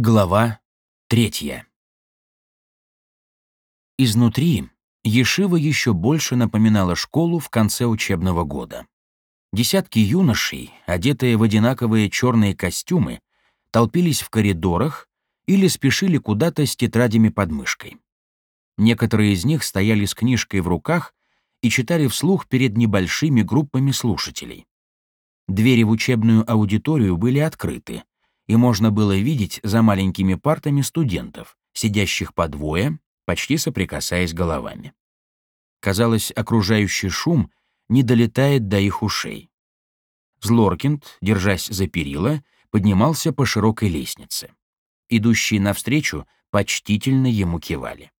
Глава третья. Изнутри Ешива еще больше напоминала школу в конце учебного года. Десятки юношей, одетые в одинаковые черные костюмы, толпились в коридорах или спешили куда-то с тетрадями под мышкой. Некоторые из них стояли с книжкой в руках и читали вслух перед небольшими группами слушателей. Двери в учебную аудиторию были открыты, и можно было видеть за маленькими партами студентов, сидящих по двое, почти соприкасаясь головами. Казалось, окружающий шум не долетает до их ушей. Злоркинд, держась за перила, поднимался по широкой лестнице. Идущие навстречу почтительно ему кивали.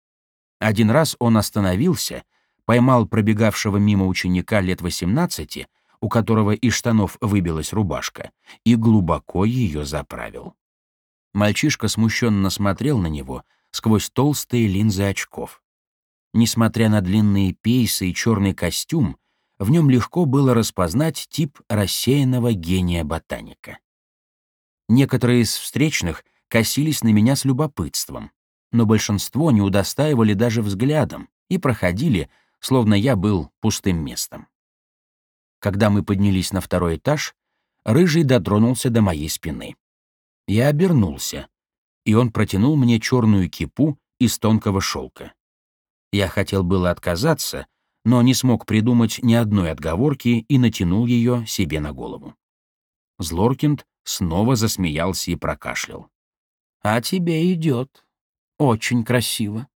Один раз он остановился, поймал пробегавшего мимо ученика лет 18 у которого из штанов выбилась рубашка, и глубоко ее заправил. Мальчишка смущенно смотрел на него сквозь толстые линзы очков. Несмотря на длинные пейсы и черный костюм, в нем легко было распознать тип рассеянного гения ботаника. Некоторые из встречных косились на меня с любопытством, но большинство не удостаивали даже взглядом и проходили, словно я был пустым местом. Когда мы поднялись на второй этаж, Рыжий дотронулся до моей спины. Я обернулся, и он протянул мне черную кипу из тонкого шелка. Я хотел было отказаться, но не смог придумать ни одной отговорки и натянул ее себе на голову. Злоркинд снова засмеялся и прокашлял. «А тебе идет. Очень красиво».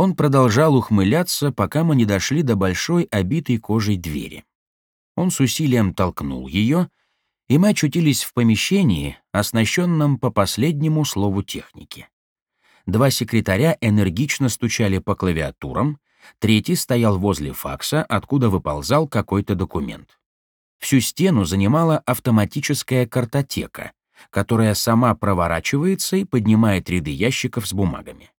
Он продолжал ухмыляться, пока мы не дошли до большой обитой кожей двери. Он с усилием толкнул ее, и мы очутились в помещении, оснащенном по последнему слову техники. Два секретаря энергично стучали по клавиатурам, третий стоял возле факса, откуда выползал какой-то документ. Всю стену занимала автоматическая картотека, которая сама проворачивается и поднимает ряды ящиков с бумагами.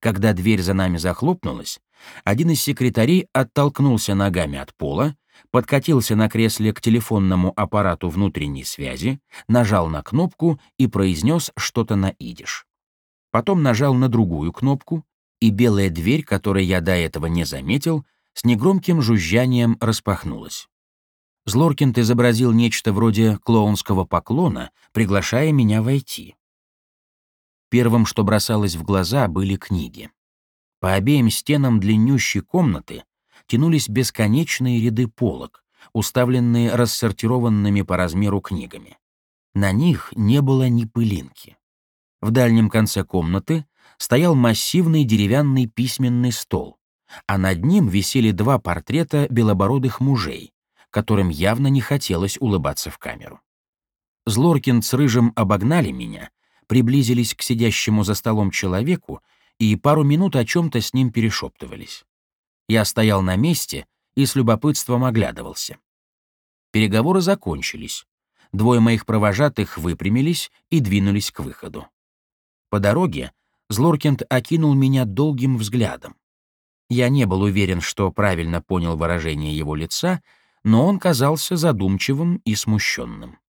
Когда дверь за нами захлопнулась, один из секретарей оттолкнулся ногами от пола, подкатился на кресле к телефонному аппарату внутренней связи, нажал на кнопку и произнес что-то на идиш. Потом нажал на другую кнопку, и белая дверь, которую я до этого не заметил, с негромким жужжанием распахнулась. Злоркинд изобразил нечто вроде клоунского поклона, приглашая меня войти. Первым, что бросалось в глаза, были книги. По обеим стенам длиннющей комнаты тянулись бесконечные ряды полок, уставленные рассортированными по размеру книгами. На них не было ни пылинки. В дальнем конце комнаты стоял массивный деревянный письменный стол, а над ним висели два портрета белобородых мужей, которым явно не хотелось улыбаться в камеру. Злоркин с Рыжим обогнали меня приблизились к сидящему за столом человеку и пару минут о чем-то с ним перешептывались. Я стоял на месте и с любопытством оглядывался. Переговоры закончились. Двое моих провожатых выпрямились и двинулись к выходу. По дороге Злоркинд окинул меня долгим взглядом. Я не был уверен, что правильно понял выражение его лица, но он казался задумчивым и смущенным.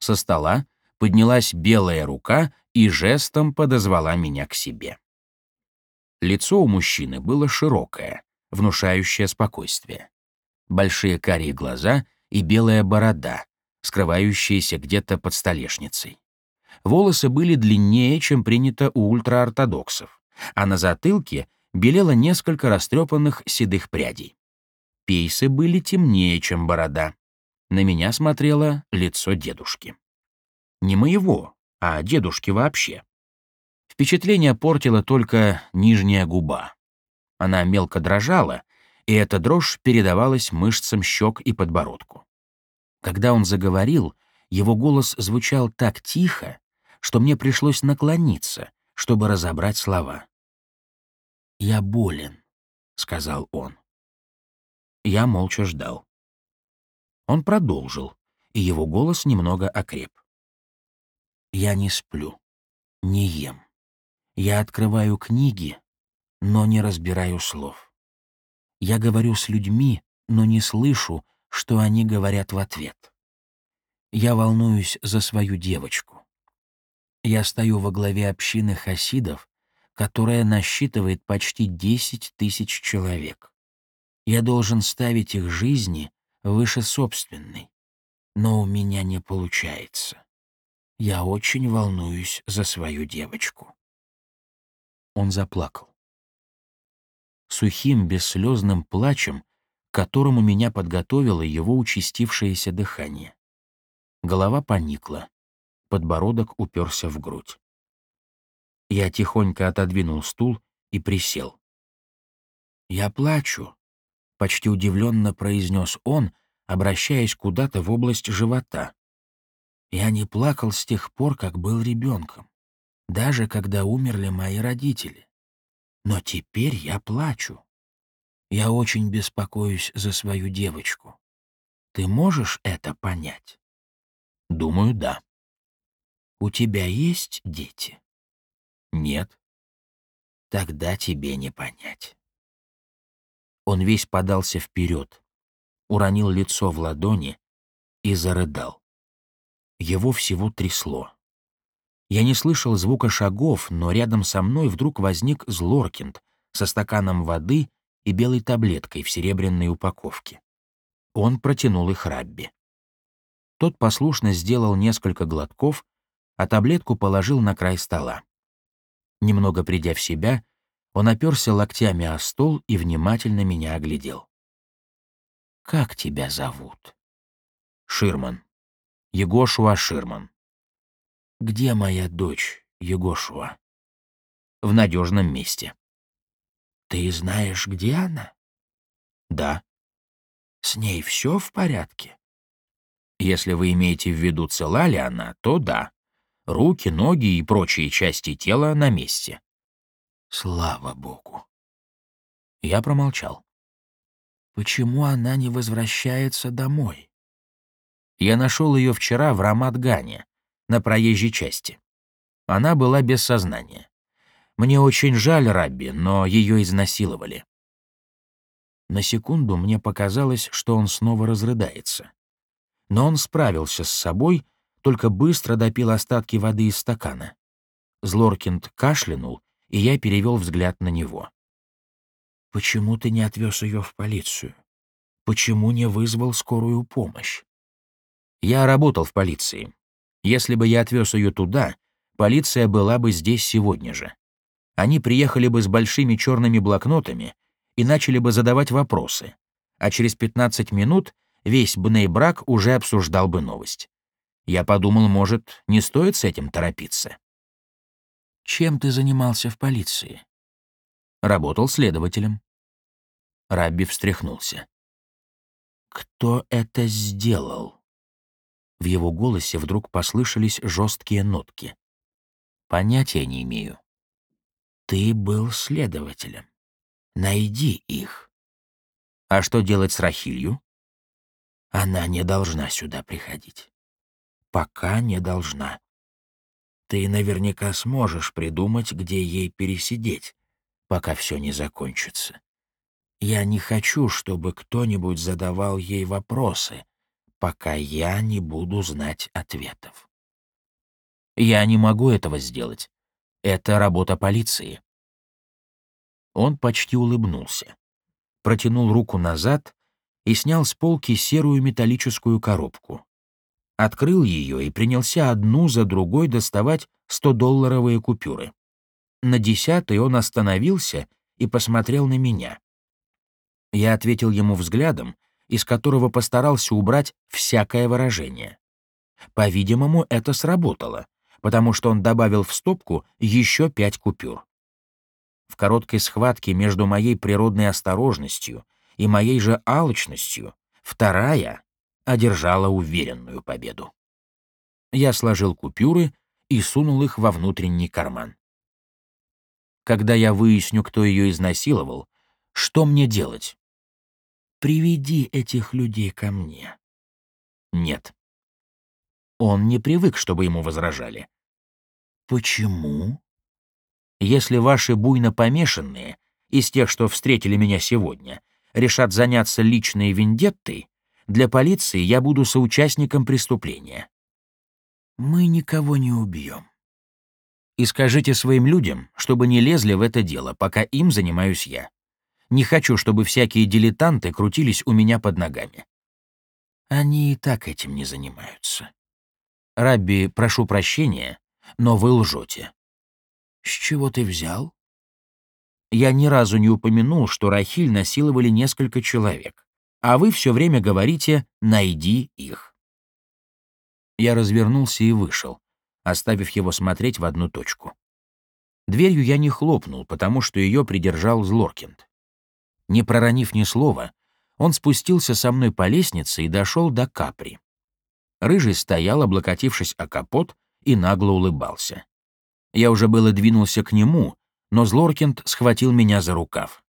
Со стола поднялась белая рука и жестом подозвала меня к себе. Лицо у мужчины было широкое, внушающее спокойствие. Большие карие глаза и белая борода, скрывающаяся где-то под столешницей. Волосы были длиннее, чем принято у ультраортодоксов, а на затылке белело несколько растрепанных седых прядей. Пейсы были темнее, чем борода. На меня смотрело лицо дедушки. Не моего, а дедушки вообще. Впечатление портила только нижняя губа. Она мелко дрожала, и эта дрожь передавалась мышцам щек и подбородку. Когда он заговорил, его голос звучал так тихо, что мне пришлось наклониться, чтобы разобрать слова. «Я болен», — сказал он. Я молча ждал. Он продолжил, и его голос немного окреп. Я не сплю, не ем. Я открываю книги, но не разбираю слов. Я говорю с людьми, но не слышу, что они говорят в ответ. Я волнуюсь за свою девочку. Я стою во главе общины хасидов, которая насчитывает почти 10 тысяч человек. Я должен ставить их жизни выше собственной, но у меня не получается. Я очень волнуюсь за свою девочку. Он заплакал. Сухим, бесслезным плачем, которому меня подготовило его участившееся дыхание. Голова поникла, подбородок уперся в грудь. Я тихонько отодвинул стул и присел. «Я плачу», — почти удивленно произнес он, обращаясь куда-то в область живота. «Я не плакал с тех пор, как был ребенком, даже когда умерли мои родители. Но теперь я плачу. Я очень беспокоюсь за свою девочку. Ты можешь это понять?» «Думаю, да». «У тебя есть дети?» «Нет». «Тогда тебе не понять». Он весь подался вперед, уронил лицо в ладони и зарыдал. Его всего трясло. Я не слышал звука шагов, но рядом со мной вдруг возник Злоркинд со стаканом воды и белой таблеткой в серебряной упаковке. Он протянул их Рабби. Тот послушно сделал несколько глотков, а таблетку положил на край стола. Немного придя в себя, он оперся локтями о стол и внимательно меня оглядел. «Как тебя зовут?» «Ширман. Егошуа Ширман». «Где моя дочь, Егошуа?» «В надежном месте». «Ты знаешь, где она?» «Да». «С ней все в порядке?» Если вы имеете в виду, цела ли она, то да. Руки, ноги и прочие части тела на месте. Слава богу. Я промолчал. Почему она не возвращается домой? Я нашел ее вчера в Рамадгане, на проезжей части. Она была без сознания. Мне очень жаль Рабби, но ее изнасиловали. На секунду мне показалось, что он снова разрыдается но он справился с собой, только быстро допил остатки воды из стакана. Злоркинд кашлянул, и я перевел взгляд на него. «Почему ты не отвез ее в полицию? Почему не вызвал скорую помощь?» «Я работал в полиции. Если бы я отвез ее туда, полиция была бы здесь сегодня же. Они приехали бы с большими черными блокнотами и начали бы задавать вопросы, а через 15 минут — весь Бнейбрак уже обсуждал бы новость. Я подумал, может, не стоит с этим торопиться. Чем ты занимался в полиции? Работал следователем. Рабби встряхнулся. Кто это сделал? В его голосе вдруг послышались жесткие нотки. Понятия не имею. Ты был следователем. Найди их. А что делать с Рахилью? Она не должна сюда приходить. Пока не должна. Ты наверняка сможешь придумать, где ей пересидеть, пока все не закончится. Я не хочу, чтобы кто-нибудь задавал ей вопросы, пока я не буду знать ответов. Я не могу этого сделать. Это работа полиции. Он почти улыбнулся, протянул руку назад и снял с полки серую металлическую коробку. Открыл ее и принялся одну за другой доставать 100-долларовые купюры. На десятой он остановился и посмотрел на меня. Я ответил ему взглядом, из которого постарался убрать всякое выражение. По-видимому, это сработало, потому что он добавил в стопку еще пять купюр. В короткой схватке между моей природной осторожностью и моей же алчностью, вторая одержала уверенную победу. Я сложил купюры и сунул их во внутренний карман. Когда я выясню, кто ее изнасиловал, что мне делать? Приведи этих людей ко мне. Нет. Он не привык, чтобы ему возражали. Почему? Если ваши буйно помешанные, из тех, что встретили меня сегодня, решат заняться личной вендеттой, для полиции я буду соучастником преступления. Мы никого не убьем. И скажите своим людям, чтобы не лезли в это дело, пока им занимаюсь я. Не хочу, чтобы всякие дилетанты крутились у меня под ногами. Они и так этим не занимаются. Рабби, прошу прощения, но вы лжете. С чего ты взял? Я ни разу не упомянул, что Рахиль насиловали несколько человек, а вы все время говорите «найди их». Я развернулся и вышел, оставив его смотреть в одну точку. Дверью я не хлопнул, потому что ее придержал Злоркинд. Не проронив ни слова, он спустился со мной по лестнице и дошел до Капри. Рыжий стоял, облокотившись о капот, и нагло улыбался. Я уже было двинулся к нему, но Злоркинд схватил меня за рукав.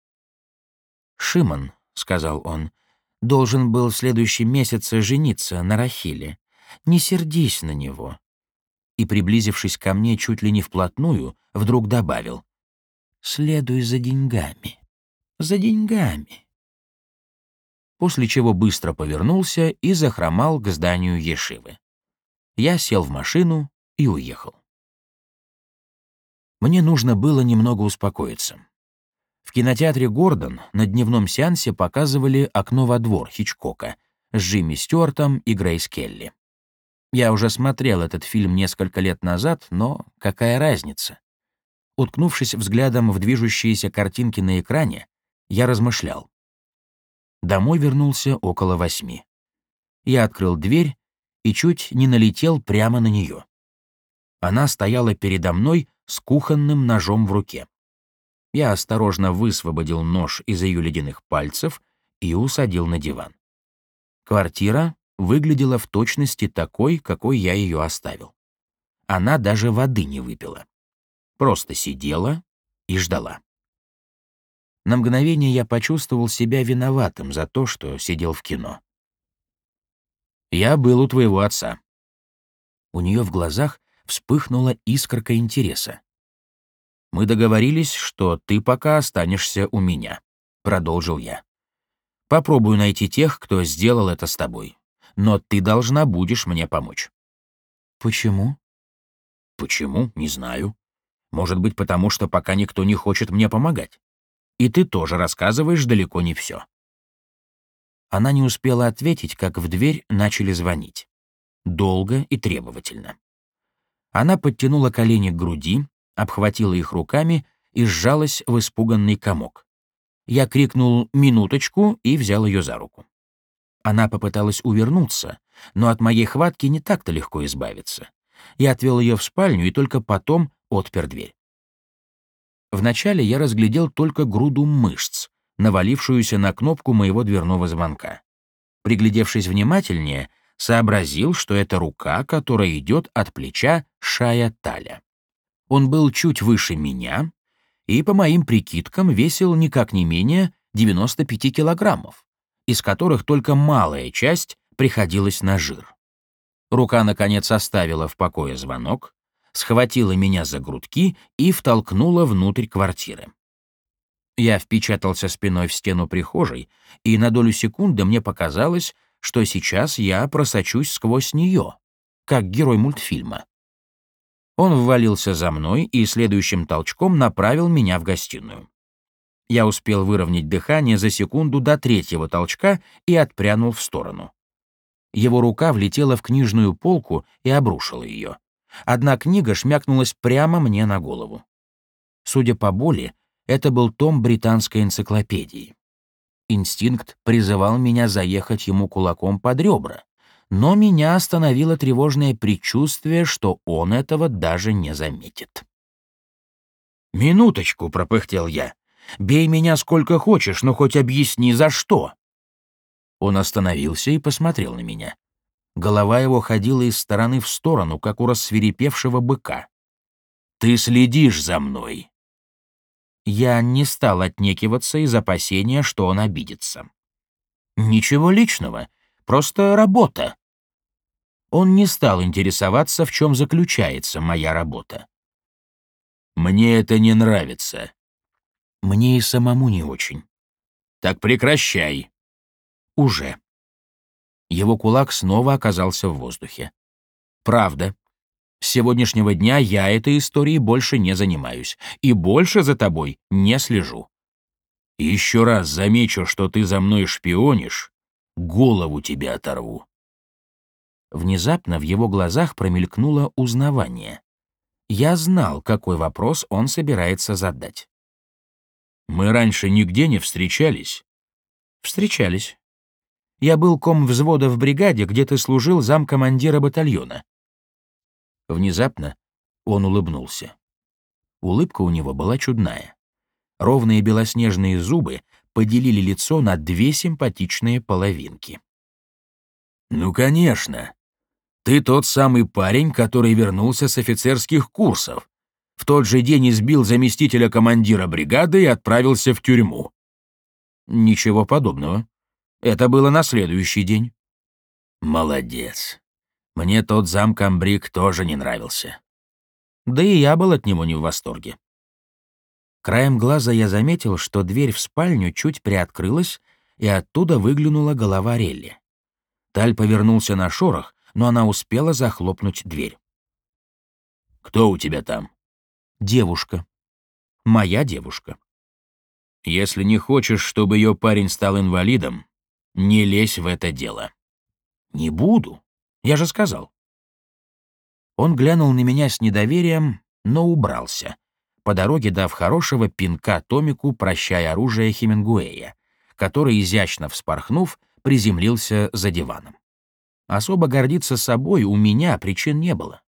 «Шимон», — сказал он, — «должен был в следующем месяце жениться на Рахиле. Не сердись на него и, приблизившись ко мне чуть ли не вплотную, вдруг добавил «Следуй за деньгами, за деньгами». После чего быстро повернулся и захромал к зданию Ешивы. Я сел в машину и уехал. Мне нужно было немного успокоиться. В кинотеатре «Гордон» на дневном сеансе показывали «Окно во двор» Хичкока с Джимми Стюартом и Грейс Келли. Я уже смотрел этот фильм несколько лет назад, но какая разница? Уткнувшись взглядом в движущиеся картинки на экране, я размышлял. Домой вернулся около восьми. Я открыл дверь и чуть не налетел прямо на нее. Она стояла передо мной с кухонным ножом в руке. Я осторожно высвободил нож из ее ледяных пальцев и усадил на диван. Квартира выглядела в точности такой, какой я ее оставил. Она даже воды не выпила. Просто сидела и ждала. На мгновение я почувствовал себя виноватым за то, что сидел в кино. «Я был у твоего отца». У нее в глазах вспыхнула искорка интереса. «Мы договорились, что ты пока останешься у меня», — продолжил я. «Попробую найти тех, кто сделал это с тобой но ты должна будешь мне помочь». «Почему?» «Почему? Не знаю. Может быть, потому что пока никто не хочет мне помогать. И ты тоже рассказываешь далеко не все». Она не успела ответить, как в дверь начали звонить. Долго и требовательно. Она подтянула колени к груди, обхватила их руками и сжалась в испуганный комок. Я крикнул «минуточку» и взял ее за руку. Она попыталась увернуться, но от моей хватки не так-то легко избавиться. Я отвел ее в спальню и только потом отпер дверь. Вначале я разглядел только груду мышц, навалившуюся на кнопку моего дверного звонка. Приглядевшись внимательнее, сообразил, что это рука, которая идет от плеча Шая Таля. Он был чуть выше меня и, по моим прикидкам, весил никак не менее 95 килограммов из которых только малая часть приходилась на жир. Рука, наконец, оставила в покое звонок, схватила меня за грудки и втолкнула внутрь квартиры. Я впечатался спиной в стену прихожей, и на долю секунды мне показалось, что сейчас я просочусь сквозь нее, как герой мультфильма. Он ввалился за мной и следующим толчком направил меня в гостиную. Я успел выровнять дыхание за секунду до третьего толчка и отпрянул в сторону. Его рука влетела в книжную полку и обрушила ее. Одна книга шмякнулась прямо мне на голову. Судя по боли, это был том британской энциклопедии. Инстинкт призывал меня заехать ему кулаком под ребра, но меня остановило тревожное предчувствие, что он этого даже не заметит. «Минуточку», — пропыхтел я. Бей меня сколько хочешь, но хоть объясни, за что». Он остановился и посмотрел на меня. Голова его ходила из стороны в сторону, как у рассверепевшего быка. «Ты следишь за мной». Я не стал отнекиваться из опасения, что он обидится. «Ничего личного, просто работа». Он не стал интересоваться, в чем заключается моя работа. «Мне это не нравится», мне и самому не очень. Так прекращай. Уже. Его кулак снова оказался в воздухе. Правда. С сегодняшнего дня я этой историей больше не занимаюсь и больше за тобой не слежу. Еще раз замечу, что ты за мной шпионишь, голову тебе оторву. Внезапно в его глазах промелькнуло узнавание. Я знал, какой вопрос он собирается задать. «Мы раньше нигде не встречались?» «Встречались. Я был ком взвода в бригаде, где ты служил замкомандира батальона». Внезапно он улыбнулся. Улыбка у него была чудная. Ровные белоснежные зубы поделили лицо на две симпатичные половинки. «Ну, конечно. Ты тот самый парень, который вернулся с офицерских курсов. В тот же день избил заместителя командира бригады и отправился в тюрьму». «Ничего подобного. Это было на следующий день». «Молодец. Мне тот замкомбриг тоже не нравился». Да и я был от него не в восторге. Краем глаза я заметил, что дверь в спальню чуть приоткрылась, и оттуда выглянула голова Релли. Таль повернулся на шорох, но она успела захлопнуть дверь. «Кто у тебя там?» «Девушка. Моя девушка». «Если не хочешь, чтобы ее парень стал инвалидом, не лезь в это дело». «Не буду. Я же сказал». Он глянул на меня с недоверием, но убрался, по дороге дав хорошего пинка Томику, прощая оружие Хемингуэя, который, изящно вспорхнув, приземлился за диваном. Особо гордиться собой у меня причин не было.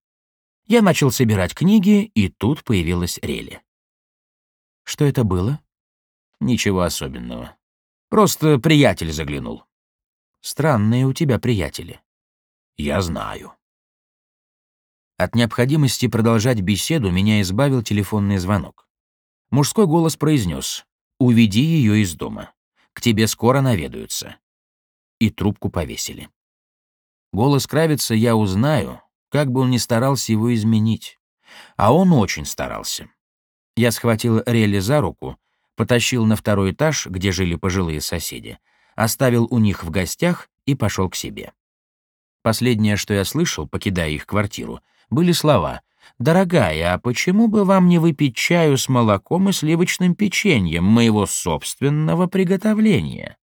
Я начал собирать книги, и тут появилась Рели. Что это было? Ничего особенного. Просто приятель заглянул. Странные у тебя приятели. Я знаю. От необходимости продолжать беседу меня избавил телефонный звонок. Мужской голос произнес «Уведи ее из дома. К тебе скоро наведаются». И трубку повесили. Голос Кравица я узнаю, как бы он ни старался его изменить. А он очень старался. Я схватил Релли за руку, потащил на второй этаж, где жили пожилые соседи, оставил у них в гостях и пошел к себе. Последнее, что я слышал, покидая их квартиру, были слова «Дорогая, а почему бы вам не выпить чаю с молоком и сливочным печеньем моего собственного приготовления?»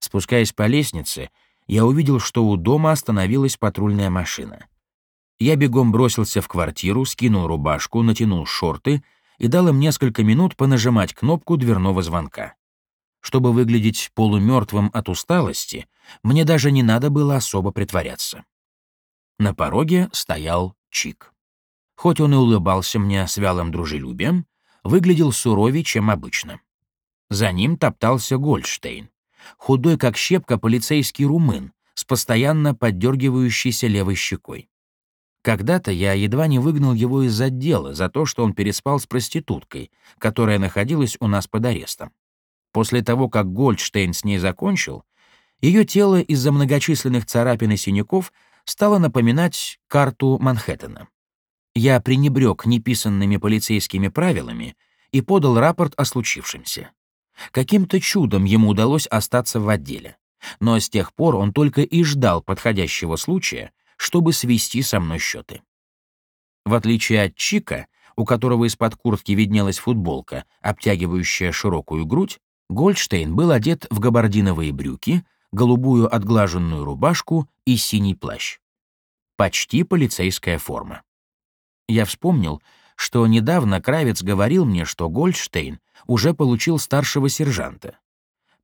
Спускаясь по лестнице, я увидел, что у дома остановилась патрульная машина. Я бегом бросился в квартиру, скинул рубашку, натянул шорты и дал им несколько минут понажимать кнопку дверного звонка. Чтобы выглядеть полумертвым от усталости, мне даже не надо было особо притворяться. На пороге стоял Чик. Хоть он и улыбался мне с вялым дружелюбием, выглядел суровее, чем обычно. За ним топтался Гольдштейн, худой как щепка полицейский румын, с постоянно поддергивающейся левой щекой. Когда-то я едва не выгнал его из отдела за то, что он переспал с проституткой, которая находилась у нас под арестом. После того, как Гольдштейн с ней закончил, ее тело из-за многочисленных царапин и синяков стала напоминать карту Манхэттена. Я пренебрег неписанными полицейскими правилами и подал рапорт о случившемся. Каким-то чудом ему удалось остаться в отделе, но с тех пор он только и ждал подходящего случая, чтобы свести со мной счеты. В отличие от Чика, у которого из-под куртки виднелась футболка, обтягивающая широкую грудь, Гольдштейн был одет в габардиновые брюки, голубую отглаженную рубашку и синий плащ. Почти полицейская форма. Я вспомнил, что недавно Кравец говорил мне, что Гольдштейн уже получил старшего сержанта.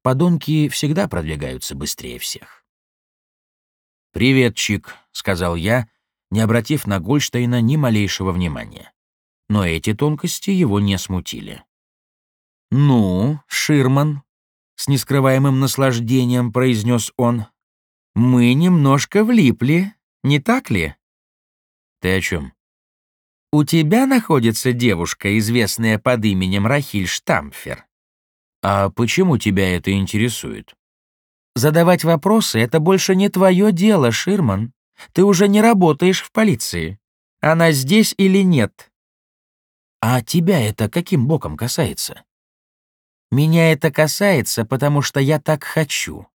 Подонки всегда продвигаются быстрее всех. «Привет, Чик», — сказал я, не обратив на Гольдштейна ни малейшего внимания. Но эти тонкости его не смутили. «Ну, Ширман», с нескрываемым наслаждением произнес он. «Мы немножко влипли, не так ли?» «Ты о чем?» «У тебя находится девушка, известная под именем Рахиль Штамфер». «А почему тебя это интересует?» «Задавать вопросы — это больше не твое дело, Ширман. Ты уже не работаешь в полиции. Она здесь или нет?» «А тебя это каким боком касается?» Меня это касается, потому что я так хочу».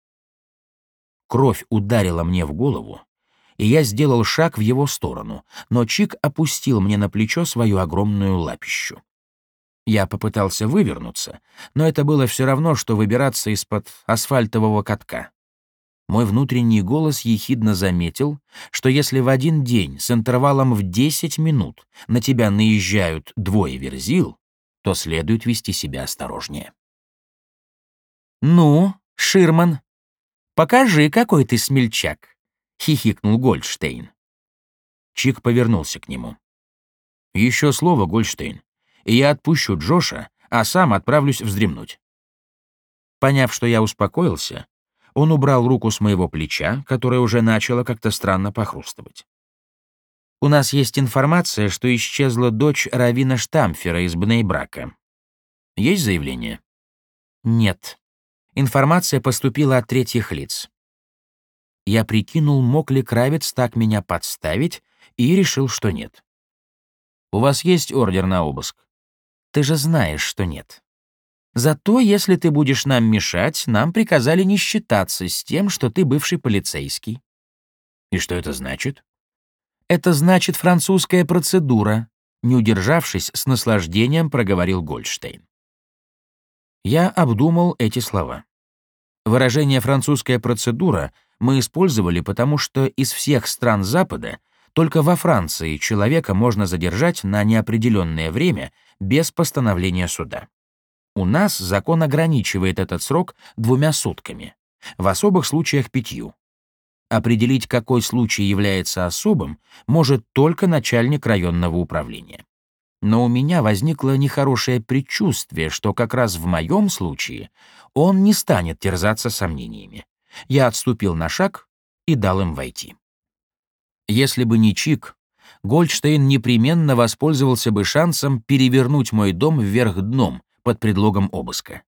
Кровь ударила мне в голову, и я сделал шаг в его сторону, но Чик опустил мне на плечо свою огромную лапищу. Я попытался вывернуться, но это было все равно, что выбираться из-под асфальтового катка. Мой внутренний голос ехидно заметил, что если в один день с интервалом в 10 минут на тебя наезжают двое верзил, то следует вести себя осторожнее. «Ну, Ширман, покажи, какой ты смельчак», — хихикнул Гольдштейн. Чик повернулся к нему. «Еще слово, Гольдштейн, и я отпущу Джоша, а сам отправлюсь вздремнуть». Поняв, что я успокоился, он убрал руку с моего плеча, которое уже начало как-то странно похрустывать. «У нас есть информация, что исчезла дочь Равина Штамфера из Бнейбрака. Есть заявление?» «Нет», Информация поступила от третьих лиц. Я прикинул, мог ли Кравец так меня подставить, и решил, что нет. «У вас есть ордер на обыск?» «Ты же знаешь, что нет. Зато, если ты будешь нам мешать, нам приказали не считаться с тем, что ты бывший полицейский». «И что это значит?» «Это значит французская процедура», не удержавшись, с наслаждением проговорил Гольдштейн. Я обдумал эти слова. Выражение «французская процедура» мы использовали, потому что из всех стран Запада только во Франции человека можно задержать на неопределенное время без постановления суда. У нас закон ограничивает этот срок двумя сутками, в особых случаях пятью. Определить, какой случай является особым, может только начальник районного управления. Но у меня возникло нехорошее предчувствие, что как раз в моем случае он не станет терзаться сомнениями. Я отступил на шаг и дал им войти. Если бы не Чик, Гольдштейн непременно воспользовался бы шансом перевернуть мой дом вверх дном под предлогом обыска.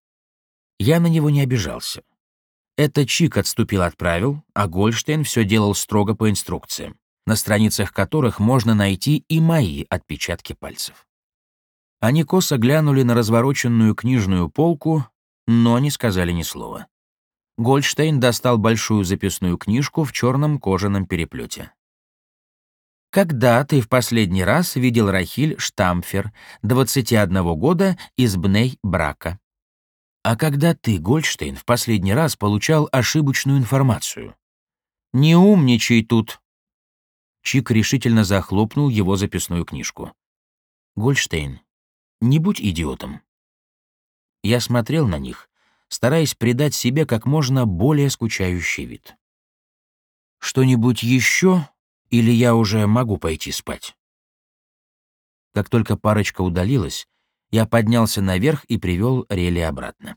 Я на него не обижался. Это Чик отступил от правил, а Гольдштейн все делал строго по инструкциям на страницах которых можно найти и мои отпечатки пальцев. Они косо глянули на развороченную книжную полку, но не сказали ни слова. Гольдштейн достал большую записную книжку в черном кожаном переплете. «Когда ты в последний раз видел Рахиль Штамфер, 21 года, из Бней-Брака?» «А когда ты, Гольдштейн, в последний раз получал ошибочную информацию?» «Не умничай тут», Чик решительно захлопнул его записную книжку. «Гольштейн, не будь идиотом». Я смотрел на них, стараясь придать себе как можно более скучающий вид. «Что-нибудь еще, или я уже могу пойти спать?» Как только парочка удалилась, я поднялся наверх и привел Рели обратно.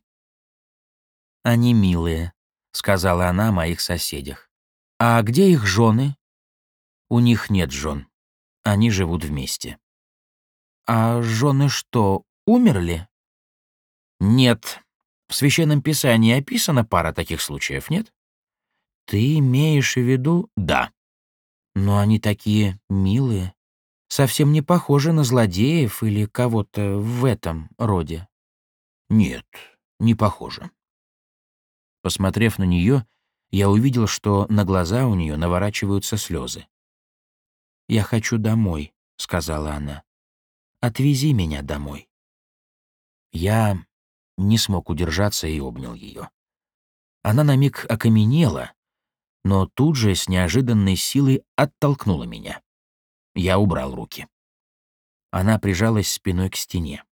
«Они милые», — сказала она о моих соседях. «А где их жены?» У них нет жен. Они живут вместе. А жены что, умерли? Нет. В Священном Писании описана пара таких случаев, нет? Ты имеешь в виду? Да. Но они такие милые. Совсем не похожи на злодеев или кого-то в этом роде. Нет, не похожи. Посмотрев на нее, я увидел, что на глаза у нее наворачиваются слезы. «Я хочу домой», — сказала она. «Отвези меня домой». Я не смог удержаться и обнял ее. Она на миг окаменела, но тут же с неожиданной силой оттолкнула меня. Я убрал руки. Она прижалась спиной к стене.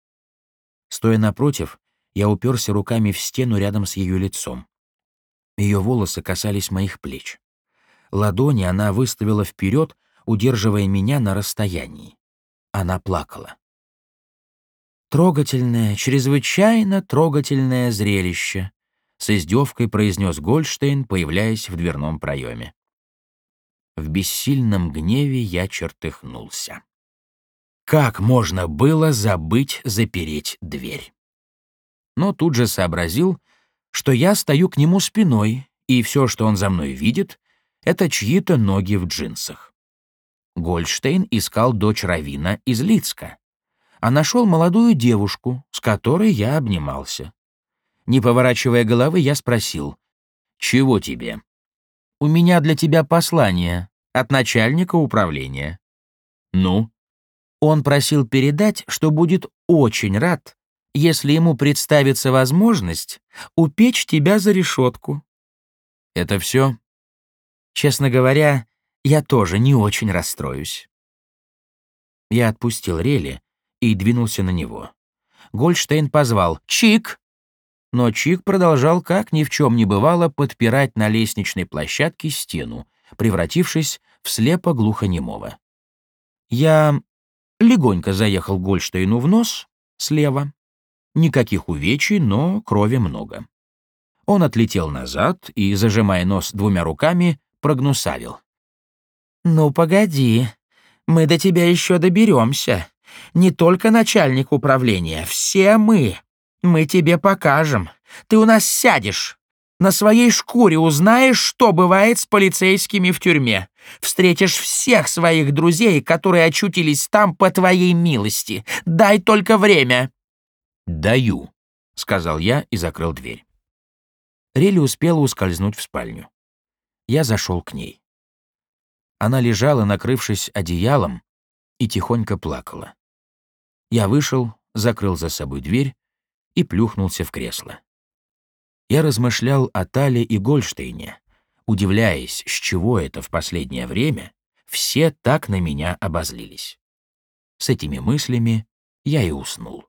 Стоя напротив, я уперся руками в стену рядом с ее лицом. Ее волосы касались моих плеч. Ладони она выставила вперед, удерживая меня на расстоянии. Она плакала. «Трогательное, чрезвычайно трогательное зрелище», — с издевкой произнес Гольдштейн, появляясь в дверном проеме. В бессильном гневе я чертыхнулся. Как можно было забыть запереть дверь? Но тут же сообразил, что я стою к нему спиной, и все, что он за мной видит, — это чьи-то ноги в джинсах. Гольдштейн искал дочь Равина из Лицка, а нашел молодую девушку, с которой я обнимался. Не поворачивая головы, я спросил, «Чего тебе?» «У меня для тебя послание», от начальника управления. Ну? Он просил передать, что будет очень рад, если ему представится возможность упечь тебя за решетку. Это все? Честно говоря, я тоже не очень расстроюсь. Я отпустил рели и двинулся на него. Гольдштейн позвал «Чик!», но Чик продолжал, как ни в чем не бывало, подпирать на лестничной площадке стену, превратившись в слепо-глухонемого. Я легонько заехал Гольштейну в нос слева. Никаких увечий, но крови много. Он отлетел назад и, зажимая нос двумя руками, прогнусавил. «Ну, погоди, мы до тебя еще доберемся. Не только начальник управления, все мы. Мы тебе покажем. Ты у нас сядешь. На своей шкуре узнаешь, что бывает с полицейскими в тюрьме. Встретишь всех своих друзей, которые очутились там по твоей милости. Дай только время». «Даю», — сказал я и закрыл дверь. Рели успела ускользнуть в спальню. Я зашел к ней. Она лежала, накрывшись одеялом, и тихонько плакала. Я вышел, закрыл за собой дверь и плюхнулся в кресло. Я размышлял о Тале и Гольштейне, удивляясь, с чего это в последнее время все так на меня обозлились. С этими мыслями я и уснул.